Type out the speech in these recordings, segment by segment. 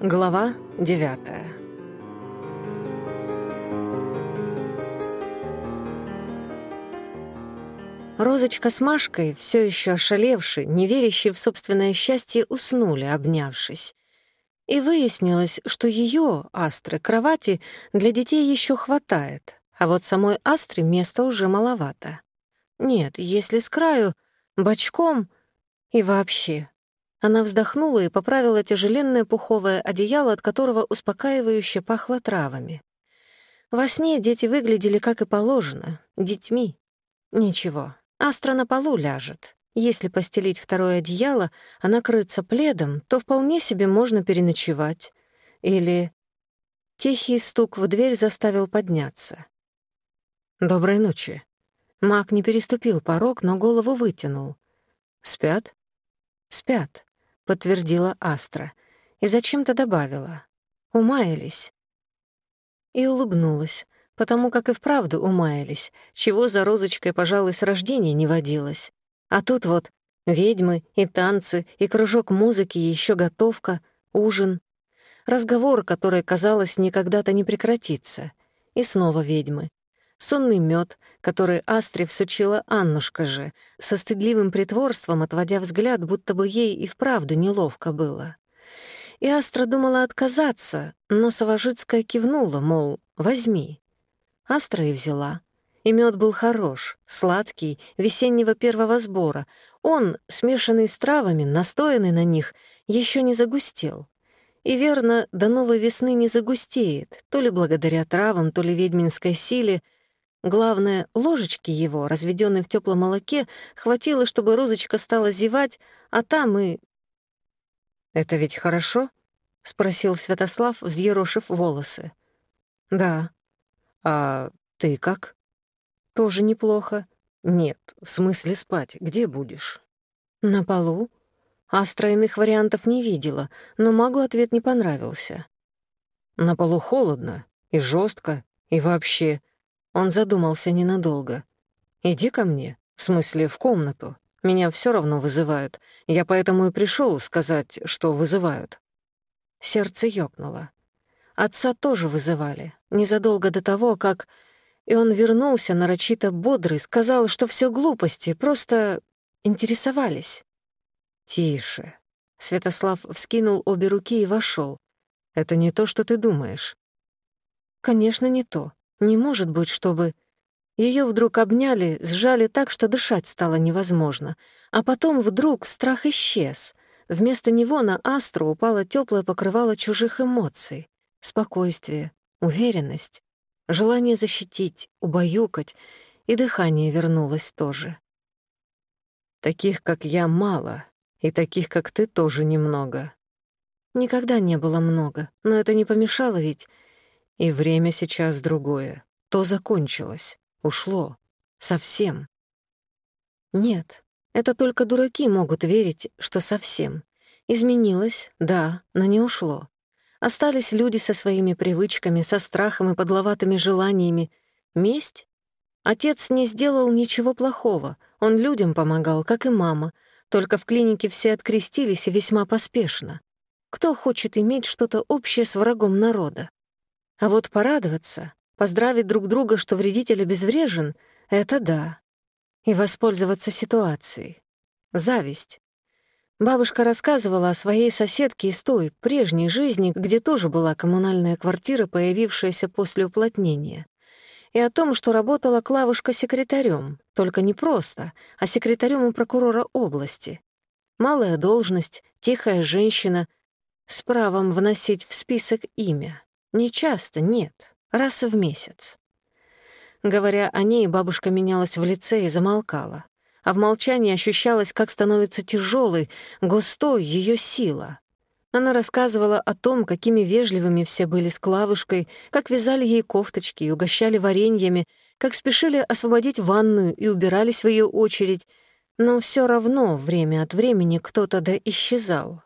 Глава девятая. Розочка с Машкой, все еще ошалевшие, не верящие в собственное счастье, уснули, обнявшись. И выяснилось, что ее, Астры, кровати для детей еще хватает, а вот самой Астре места уже маловато. Нет, если с Она вздохнула и поправила тяжеленное пуховое одеяло, от которого успокаивающе пахло травами. Во сне дети выглядели, как и положено, детьми. Ничего, Астра на полу ляжет. Если постелить второе одеяло, а накрыться пледом, то вполне себе можно переночевать. Или... Тихий стук в дверь заставил подняться. «Доброй ночи». Маг не переступил порог, но голову вытянул. «Спят?» «Спят». подтвердила Астра. И зачем-то добавила. «Умаялись». И улыбнулась, потому как и вправду умаялись, чего за розочкой, пожалуй, с рождения не водилось. А тут вот ведьмы и танцы, и кружок музыки, и еще готовка, ужин. Разговор, который, казалось, никогда-то не прекратится. И снова ведьмы Сонный мед, который Астрив сучила Аннушка же, со стыдливым притворством отводя взгляд, будто бы ей и вправду неловко было. И Астра думала отказаться, но Савожицкая кивнула, мол, возьми. Астра и взяла. И мед был хорош, сладкий, весеннего первого сбора. Он, смешанный с травами, настоянный на них, еще не загустел. И верно, до новой весны не загустеет, то ли благодаря травам, то ли ведьминской силе — Главное, ложечки его, разведенной в теплом молоке, хватило, чтобы розочка стала зевать, а там и... «Это ведь хорошо?» — спросил Святослав, взъерошив волосы. «Да. А ты как?» «Тоже неплохо. Нет, в смысле спать. Где будешь?» «На полу?» А стройных вариантов не видела, но магу ответ не понравился. «На полу холодно и жестко, и вообще Он задумался ненадолго. «Иди ко мне. В смысле, в комнату. Меня все равно вызывают. Я поэтому и пришел сказать, что вызывают». Сердце ёкнуло. Отца тоже вызывали, незадолго до того, как... И он вернулся нарочито бодрый, сказал, что все глупости, просто интересовались. «Тише». Святослав вскинул обе руки и вошел. «Это не то, что ты думаешь». «Конечно, не то. Не может быть, чтобы... Ее вдруг обняли, сжали так, что дышать стало невозможно. А потом вдруг страх исчез. Вместо него на Астру упало теплое покрывало чужих эмоций. Спокойствие, уверенность, желание защитить, убаюкать, и дыхание вернулось тоже. «Таких, как я, мало, и таких, как ты, тоже немного», Никогда не было много, но это не помешало ведь. И время сейчас другое. То закончилось. Ушло. Совсем. Нет, это только дураки могут верить, что совсем. Изменилось, да, но не ушло. Остались люди со своими привычками, со страхом и подловатыми желаниями. Месть? Отец не сделал ничего плохого. Он людям помогал, как и мама. Только в клинике все открестились и весьма поспешно. Кто хочет иметь что-то общее с врагом народа? А Вот порадоваться, поздравить друг друга, что вредитель обезврежен, это да. И воспользоваться ситуацией. Зависть. Бабушка рассказывала о своей соседке из той, прежней жизни, где тоже была коммунальная квартира, появившаяся после уплотнения. И о том, что работала Клавушка секретарем, только не просто, а секретарем у прокурора области. Малая должность, тихая женщина, с правом вносить в список имя. Не часто, нет, раз в месяц. Говоря о ней, бабушка менялась в лице и замолкала. А в молчании ощущалось, как становится тяжелой, густой ее сила. Она рассказывала о том, какими вежливыми все были с Клавушкой, как вязали ей кофточки и угощали вареньями, как спешили освободить ванную и убирались в ее очередь, но все равно время от времени кто-то да исчезал.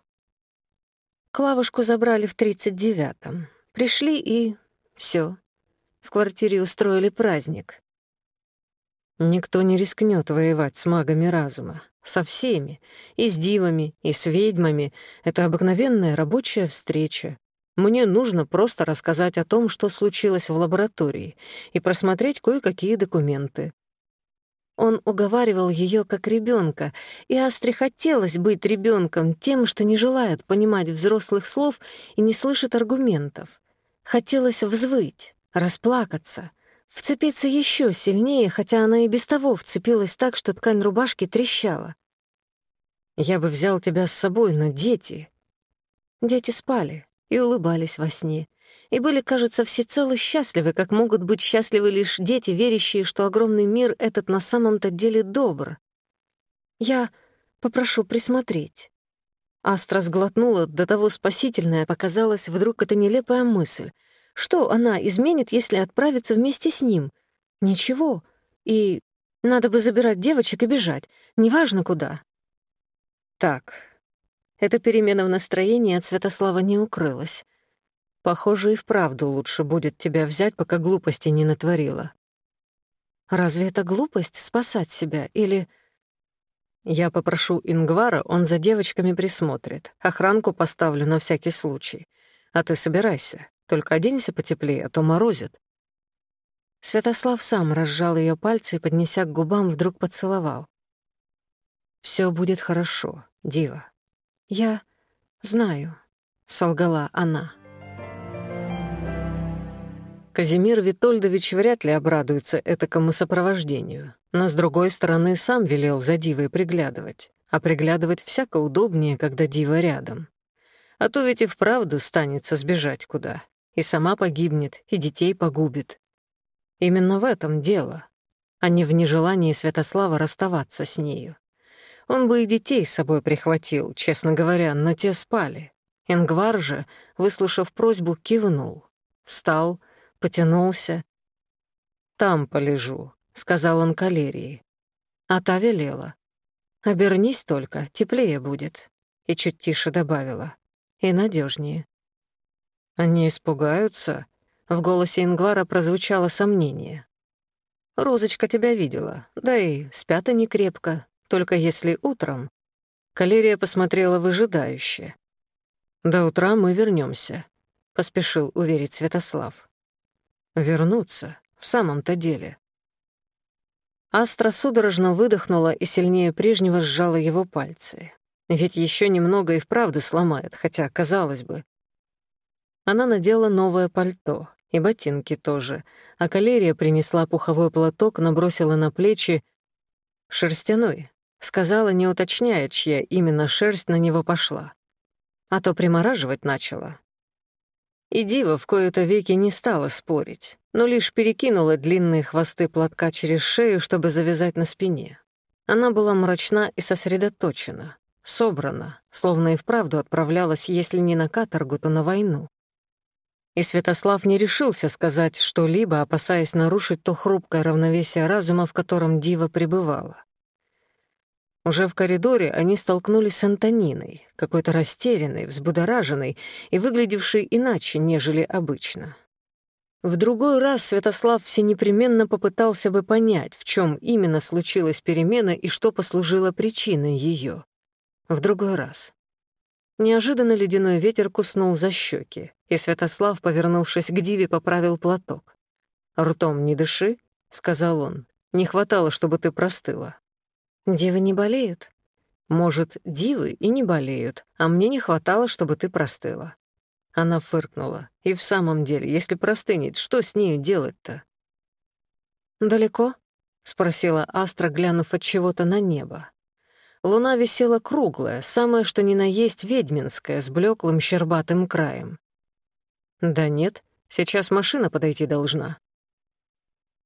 Клавушку забрали в тридцать девятом. Пришли и... все. В квартире устроили праздник. Никто не рискнет воевать с магами разума. Со всеми. И с дивами, и с ведьмами. Это обыкновенная рабочая встреча. Мне нужно просто рассказать о том, что случилось в лаборатории, и просмотреть кое-какие документы. Он уговаривал ее как ребенка, и Астре хотелось быть ребенком тем, что не желает понимать взрослых слов и не слышит аргументов хотелось взвыть, расплакаться. Вцепиться еще сильнее, хотя она и без того вцепилась так, что ткань рубашки трещала. «Я бы взял тебя с собой, но дети...» Дети спали и улыбались во сне, и были, кажется, всецело счастливы, как могут быть счастливы лишь дети, верящие, что огромный мир этот на самом-то деле добр. «Я попрошу присмотреть», Астра сглотнула, до того спасительная показалась вдруг это нелепая мысль. Что она изменит, если отправится вместе с ним? Ничего. И надо бы забирать девочек и бежать, неважно куда. Так. Эта перемена в настроении от Святослава не укрылась. Похоже, и вправду лучше будет тебя взять, пока глупости не натворила. Разве это глупость — спасать себя, или Я попрошу Ингвара, он за девочками присмотрит. Охранку поставлю на всякий случай. А ты собирайся. Только оденься потеплее, а то морозит. Святослав сам разжал ее пальцы и, поднеся к губам, вдруг поцеловал. Все будет хорошо, Дива. «Я знаю», — солгала она. Казимир Витольдович вряд ли обрадуется этакому сопровождению, но, с другой стороны, сам велел за Дивой приглядывать, а приглядывать всяко удобнее, когда Дива рядом. А то ведь и вправду станется сбежать куда, и сама погибнет, и детей погубит. Именно в этом дело, а не в нежелании Святослава расставаться с нею. Он бы и детей с собой прихватил, честно говоря, но те спали. Ингвар же, выслушав просьбу, кивнул. Встал, потянулся. «Там полежу», — сказал он Калерии. А та велела. «Обернись только, теплее будет». И чуть тише добавила. «И надежнее. «Они испугаются?» В голосе Ингвара прозвучало сомнение. «Розочка тебя видела, да и спят они крепко, только если утром». Калерия посмотрела выжидающе. «До утра мы вернемся, поспешил уверить Святослав. «Вернуться? В самом-то деле. Астра судорожно выдохнула и сильнее прежнего сжала его пальцы. Ведь еще немного и вправду сломает, хотя, казалось бы. Она надела новое пальто, и ботинки тоже, а калерия принесла пуховой платок, набросила на плечи шерстяной, сказала, не уточняя, чья именно шерсть на него пошла. А то примораживать начала. И дива в кои-то веки не стала спорить но лишь перекинула длинные хвосты платка через шею, чтобы завязать на спине. Она была мрачна и сосредоточена, собрана, словно и вправду отправлялась, если не на каторгу, то на войну. И Святослав не решился сказать что-либо, опасаясь нарушить то хрупкое равновесие разума, в котором дива пребывала. Уже в коридоре они столкнулись с Антониной, какой-то растерянной, взбудораженной и выглядевшей иначе, нежели обычно. В другой раз Святослав всенепременно попытался бы понять, в чем именно случилась перемена и что послужило причиной ее. В другой раз. Неожиданно ледяной ветер куснул за щеки, и Святослав, повернувшись к Диве, поправил платок. «Ртом не дыши», — сказал он. «Не хватало, чтобы ты простыла». Дивы не болеют?» «Может, дивы и не болеют, а мне не хватало, чтобы ты простыла». Она фыркнула. «И в самом деле, если простынет, что с ней делать-то?» «Далеко?» — спросила Астра, глянув от чего-то на небо. Луна висела круглая, самая что ни на есть ведьминская, с блеклым щербатым краем. «Да нет, сейчас машина подойти должна».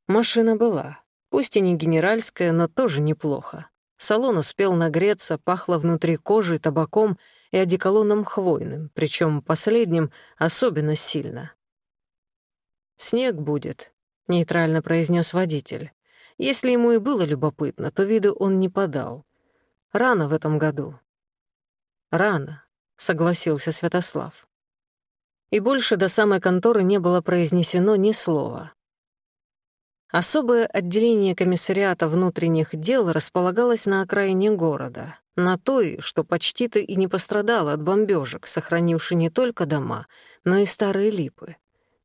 Машина была, пусть и не генеральская, но тоже неплохо. Салон успел нагреться, пахло внутри кожи, табаком — и одеколоном хвойным, причем последним особенно сильно. «Снег будет», — нейтрально произнес водитель. Если ему и было любопытно, то виду он не подал. Рано в этом году. «Рано», — согласился Святослав. И больше до самой конторы не было произнесено ни слова. Особое отделение комиссариата внутренних дел располагалось на окраине города на той, что почти-то и не пострадала от бомбежек, сохранившей не только дома, но и старые липы.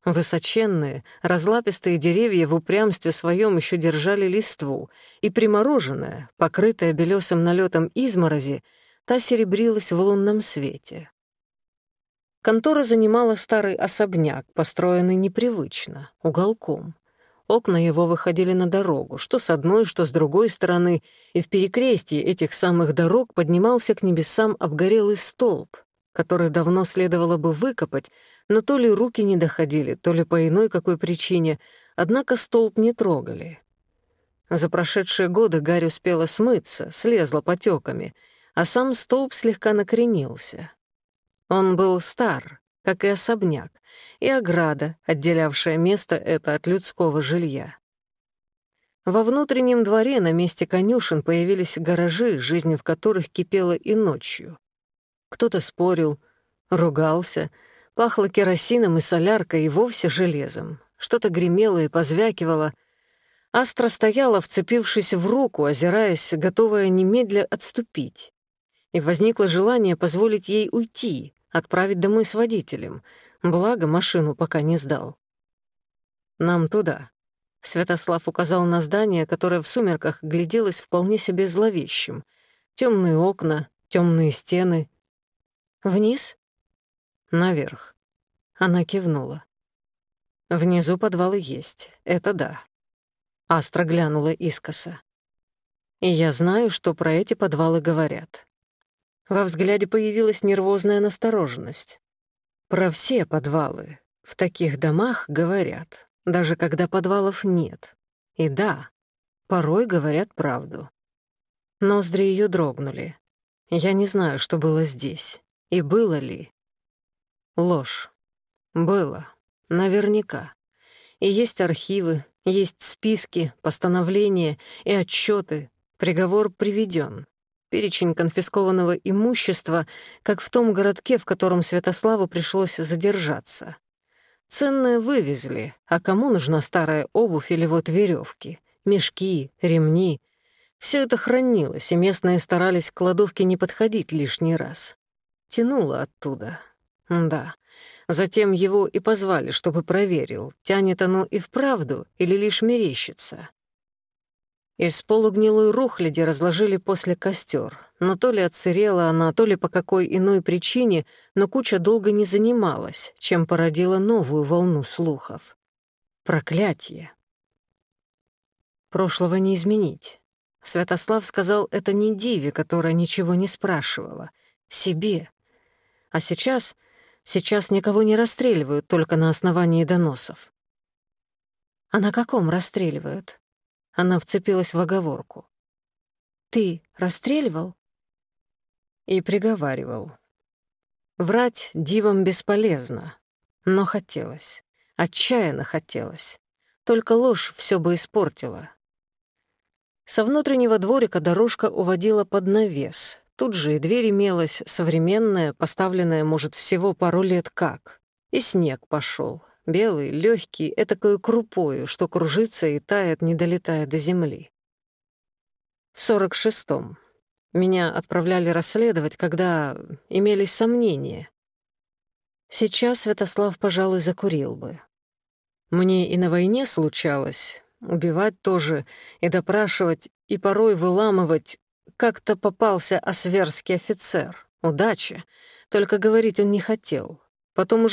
Высоченные, разлапистые деревья в упрямстве своем еще держали листву, и примороженная, покрытая белесым налетом изморози, та серебрилась в лунном свете. Контора занимала старый особняк, построенный непривычно, уголком. Окна его выходили на дорогу, что с одной, что с другой стороны, и в перекрестии этих самых дорог поднимался к небесам обгорелый столб, который давно следовало бы выкопать, но то ли руки не доходили, то ли по иной какой причине, однако столб не трогали. За прошедшие годы Гарри успела смыться, слезла потеками, а сам столб слегка накренился. Он был стар, как и особняк, и ограда, отделявшая место это от людского жилья. Во внутреннем дворе на месте конюшен появились гаражи, жизнь в которых кипела и ночью. Кто-то спорил, ругался, пахло керосином и соляркой и вовсе железом. Что-то гремело и позвякивало. Астра стояла, вцепившись в руку, озираясь, готовая немедля отступить. И возникло желание позволить ей уйти, отправить домой с водителем, благо машину пока не сдал. «Нам туда», — Святослав указал на здание, которое в сумерках гляделось вполне себе зловещим. Темные окна, темные стены. «Вниз?» «Наверх». Она кивнула. «Внизу подвалы есть, это да». Астра глянула искоса. «И я знаю, что про эти подвалы говорят. Во взгляде появилась нервозная настороженность. Про все подвалы. В таких домах говорят, даже когда подвалов нет. И да, порой говорят правду. Ноздри ее дрогнули. Я не знаю, что было здесь. И было ли? Ложь. Было. Наверняка. И есть архивы, есть списки, постановления и отчеты. Приговор приведен. Перечень конфискованного имущества, как в том городке, в котором Святославу пришлось задержаться. Ценное вывезли, а кому нужна старая обувь или вот веревки, мешки, ремни. Все это хранилось, и местные старались к кладовке не подходить лишний раз. Тянуло оттуда. Да. Затем его и позвали, чтобы проверил, тянет оно и вправду или лишь мерещится. Из полугнилой рухляди разложили после костер, но то ли отсырела она, то ли по какой иной причине, но куча долго не занималась, чем породила новую волну слухов. Проклятие. Прошлого не изменить. Святослав сказал это не Диве, которая ничего не спрашивала, себе. А сейчас, сейчас никого не расстреливают только на основании доносов. А на каком расстреливают? Она вцепилась в оговорку. «Ты расстреливал?» И приговаривал. Врать дивом бесполезно, но хотелось, отчаянно хотелось. Только ложь все бы испортила. Со внутреннего дворика дорожка уводила под навес. Тут же и дверь имелась, современная, поставленная, может, всего пару лет как. И снег пошел, белый, легкий, этакою крупою, что кружится и тает, не долетая до земли. В сорок шестом. Меня отправляли расследовать, когда имелись сомнения. Сейчас Святослав, пожалуй, закурил бы. Мне и на войне случалось, убивать тоже, и допрашивать, и порой выламывать. Как-то попался осверский офицер. Удача. Только говорить он не хотел. Потом уже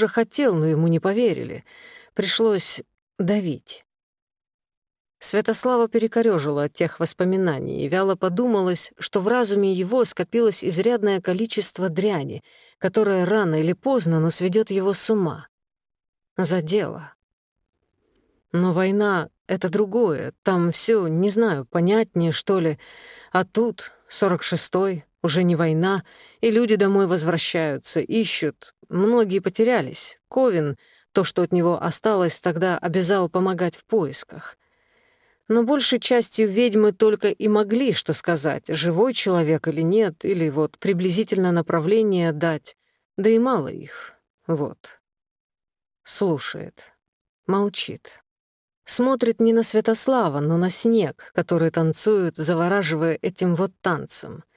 хотел, но ему не поверили. Пришлось давить. Святослава перекорёжила от тех воспоминаний, и вяло подумалось, что в разуме его скопилось изрядное количество дряни, которое рано или поздно, но сведет его с ума. За дело. Но война — это другое, там все, не знаю, понятнее, что ли. А тут, сорок шестой, Уже не война, и люди домой возвращаются, ищут. Многие потерялись. Ковин, то, что от него осталось, тогда обязал помогать в поисках. Но большей частью ведьмы только и могли что сказать, живой человек или нет, или вот приблизительно направление дать. Да и мало их. Вот. Слушает. Молчит. Смотрит не на Святослава, но на снег, который танцует, завораживая этим вот танцем —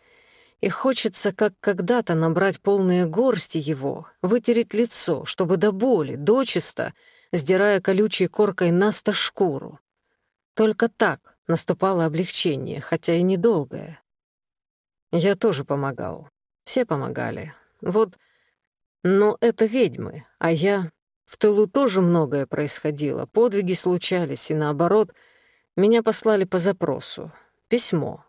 И хочется, как когда-то, набрать полные горсти его, вытереть лицо, чтобы до боли, дочисто, сдирая колючей коркой наста шкуру. Только так наступало облегчение, хотя и недолгое. Я тоже помогал. Все помогали. Вот, но это ведьмы, а я в тылу тоже многое происходило, подвиги случались, и наоборот, меня послали по запросу. Письмо.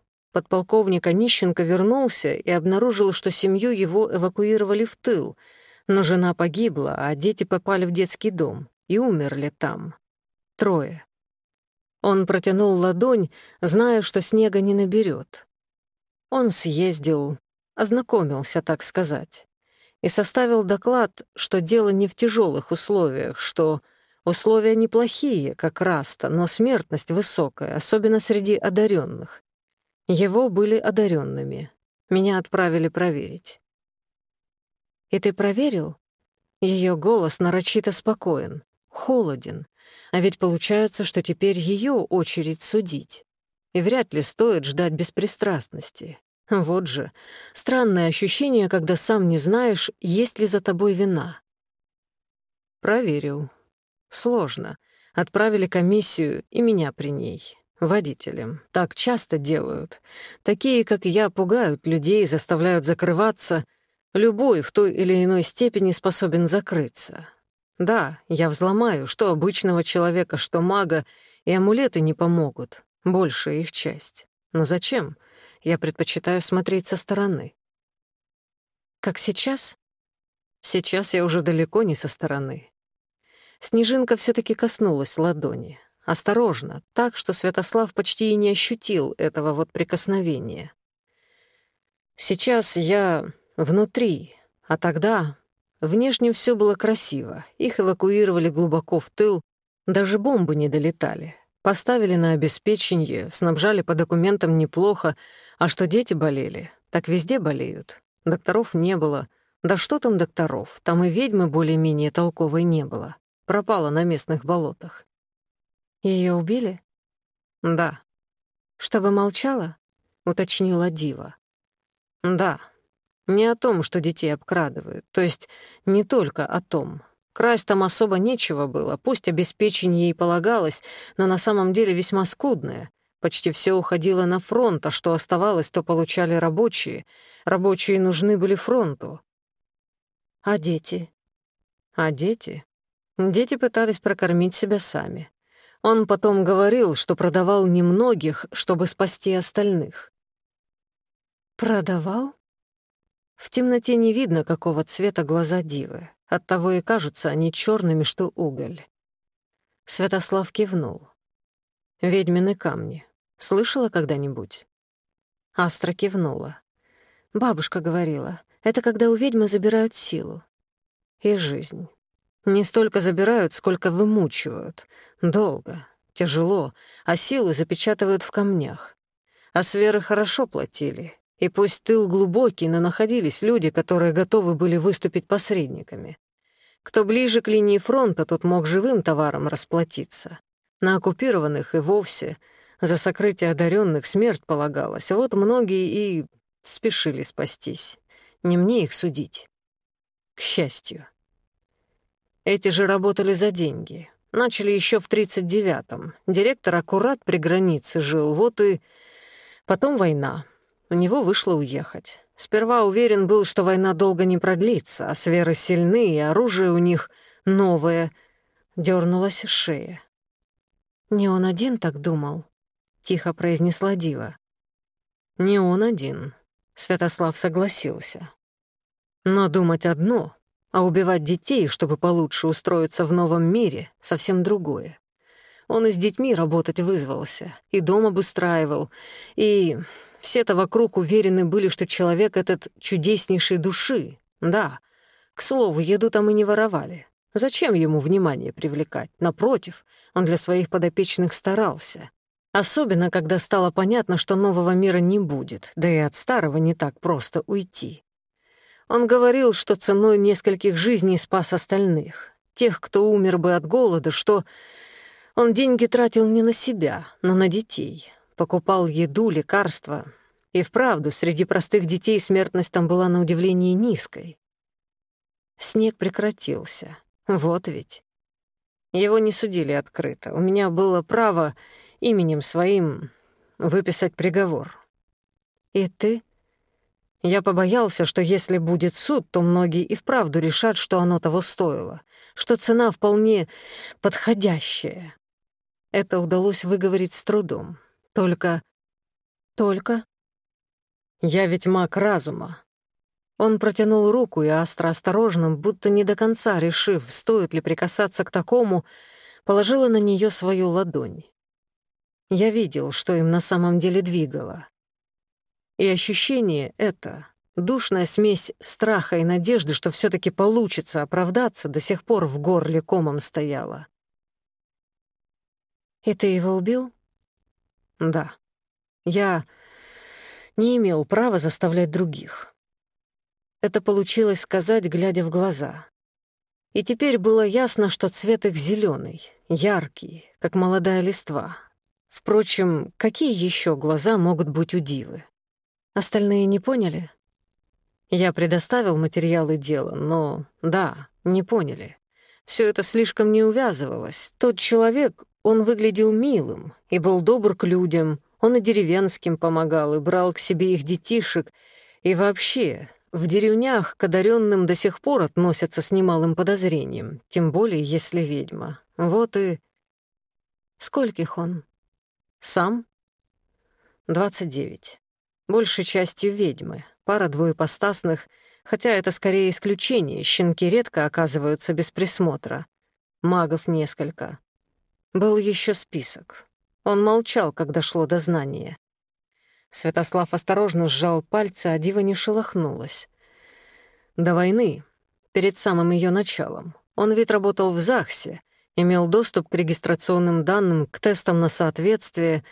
Подполковник Онищенко вернулся и обнаружил, что семью его эвакуировали в тыл, но жена погибла, а дети попали в детский дом и умерли там. Трое. Он протянул ладонь, зная, что снега не наберет. Он съездил, ознакомился, так сказать и составил доклад, что дело не в тяжелых условиях, что условия неплохие, как раз-то, но смертность высокая, особенно среди одаренных. Его были одаренными. Меня отправили проверить. «И ты проверил?» Ее голос нарочито спокоен, холоден. А ведь получается, что теперь ее очередь судить. И вряд ли стоит ждать беспристрастности. Вот же, странное ощущение, когда сам не знаешь, есть ли за тобой вина. Проверил. Сложно. Отправили комиссию и меня при ней. Водителем. Так часто делают. Такие, как я, пугают людей, заставляют закрываться. Любой в той или иной степени способен закрыться. Да, я взломаю, что обычного человека, что мага, и амулеты не помогут. Большая их часть. Но зачем? Я предпочитаю смотреть со стороны. Как сейчас? Сейчас я уже далеко не со стороны. Снежинка все таки коснулась Осторожно, так что Святослав почти и не ощутил этого вот прикосновения. Сейчас я внутри, а тогда внешне все было красиво. Их эвакуировали глубоко в тыл, даже бомбы не долетали. Поставили на обеспечение, снабжали по документам неплохо, а что дети болели, так везде болеют. Докторов не было. Да что там докторов, там и ведьмы более-менее толковой не было. Пропала на местных болотах. Ее убили? Да. Чтобы молчала? Уточнила Дива. Да. Не о том, что детей обкрадывают. То есть не только о том. Красть там особо нечего было, пусть обеспечение ей полагалось, но на самом деле весьма скудное. Почти все уходило на фронт, а что оставалось, то получали рабочие. Рабочие нужны были фронту. А дети? А дети? Дети пытались прокормить себя сами. Он потом говорил, что продавал немногих, чтобы спасти остальных. Продавал? В темноте не видно, какого цвета глаза дивы. Оттого и кажутся они черными, что уголь. Святослав кивнул. «Ведьмины камни. Слышала когда-нибудь?» Астра кивнула. Бабушка говорила, это когда у ведьмы забирают силу. И жизнь. Не столько забирают, сколько вымучивают. Долго, тяжело, а силу запечатывают в камнях. А сверы хорошо платили. И пусть тыл глубокий, но находились люди, которые готовы были выступить посредниками. Кто ближе к линии фронта, тот мог живым товаром расплатиться. На оккупированных и вовсе за сокрытие одаренных смерть полагалась. Вот многие и спешили спастись. Не мне их судить. К счастью. Эти же работали за деньги. Начали еще в 39-м. Директор аккурат при границе жил, вот и... Потом война. У него вышло уехать. Сперва уверен был, что война долго не продлится, а сверы сильны, и оружие у них новое. Дёрнулась шея. «Не он один так думал», — тихо произнесла Дива. «Не он один», — Святослав согласился. «Но думать одно а убивать детей, чтобы получше устроиться в новом мире, совсем другое. Он и с детьми работать вызвался, и дом обустраивал, и все-то вокруг уверены были, что человек этот чудеснейшей души. Да, к слову, еду там и не воровали. Зачем ему внимание привлекать? Напротив, он для своих подопечных старался. Особенно, когда стало понятно, что нового мира не будет, да и от старого не так просто уйти. Он говорил, что ценой нескольких жизней спас остальных, тех, кто умер бы от голода, что он деньги тратил не на себя, но на детей, покупал еду, лекарства. И вправду, среди простых детей смертность там была на удивление низкой. Снег прекратился. Вот ведь. Его не судили открыто. У меня было право именем своим выписать приговор. «И ты Я побоялся, что если будет суд, то многие и вправду решат, что оно того стоило, что цена вполне подходящая. Это удалось выговорить с трудом. Только... Только... Я ведь маг разума. Он протянул руку и остро осторожным, будто не до конца решив, стоит ли прикасаться к такому, положила на нее свою ладонь. Я видел, что им на самом деле двигало. И ощущение это, душная смесь страха и надежды, что все таки получится оправдаться, до сих пор в горле комом стояла. «И ты его убил?» «Да. Я не имел права заставлять других». Это получилось сказать, глядя в глаза. И теперь было ясно, что цвет их зеленый, яркий, как молодая листва. Впрочем, какие еще глаза могут быть у дивы? Остальные не поняли? Я предоставил материалы дела, но, да, не поняли. Все это слишком не увязывалось. Тот человек, он выглядел милым и был добр к людям. Он и деревенским помогал, и брал к себе их детишек. И вообще, в деревнях к одаренным до сих пор относятся с немалым подозрением, тем более если Больше частью ведьмы. Пара двоепостасных, хотя это скорее исключение, щенки редко оказываются без присмотра. Магов несколько. Был еще список. Он молчал, когда шло до знания. Святослав осторожно сжал пальцы, а дива не шелохнулась. До войны, перед самым ее началом, он ведь работал в ЗАГСе, имел доступ к регистрационным данным, к тестам на соответствие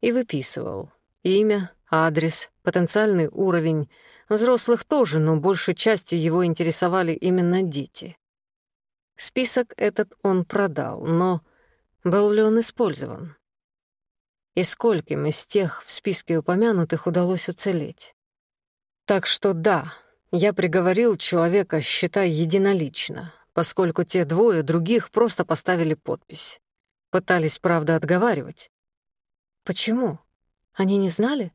и выписывал имя, адрес, потенциальный уровень. Взрослых тоже, но большей частью его интересовали именно дети. Список этот он продал, но был ли он использован? И скольким из тех в списке упомянутых удалось уцелеть? Так что да, я приговорил человека, считай, единолично, поскольку те двое других просто поставили подпись. Пытались, правда, отговаривать. Почему? Они не знали?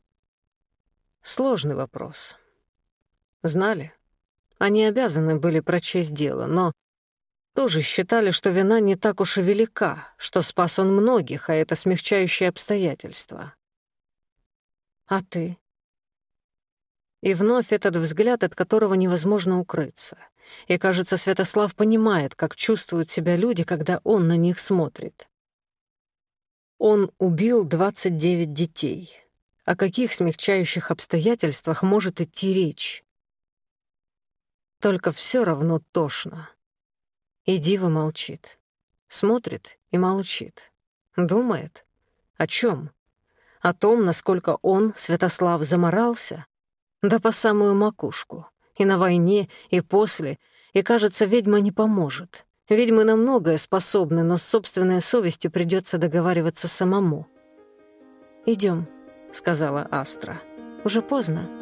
Сложный вопрос. Знали? Они обязаны были прочесть дело, но тоже считали, что вина не так уж и велика, что спас он многих, а это смягчающее обстоятельство. А ты? И вновь этот взгляд, от которого невозможно укрыться. И, кажется, Святослав понимает, как чувствуют себя люди, когда он на них смотрит. Он убил 29 детей. О каких смягчающих обстоятельствах может идти речь? Только все равно тошно. И Дива молчит. Смотрит и молчит. Думает. О чем? О том, насколько он, Святослав, заморался? Да по самую макушку. И на войне, и после. И, кажется, ведьма не поможет. Ведьмы на многое способны, но с собственной совестью придется договариваться самому. Идем. — сказала Астра. «Уже поздно.